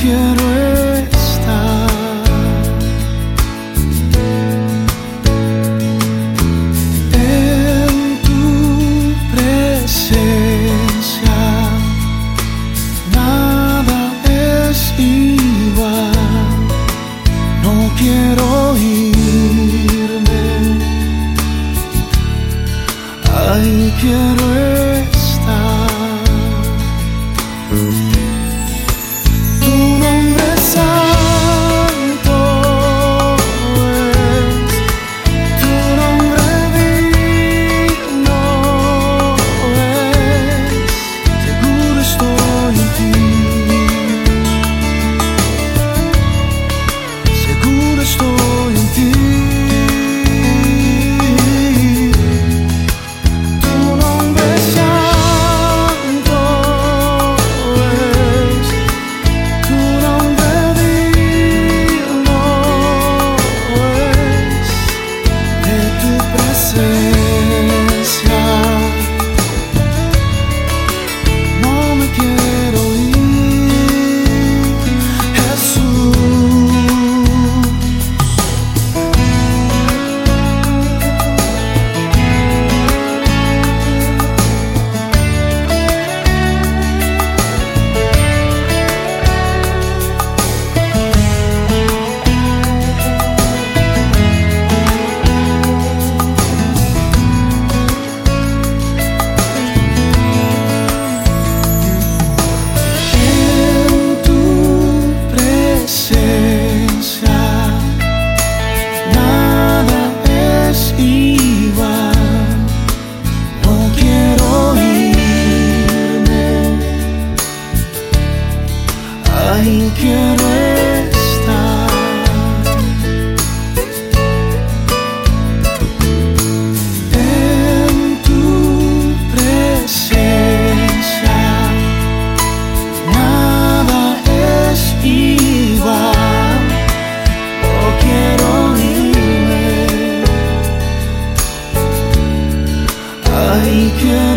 quiero estar. En tu presencia nada es igual. No quiero story ahí quiero estar. En tu presencia nada es igual. No quiero irme. Ahí quiero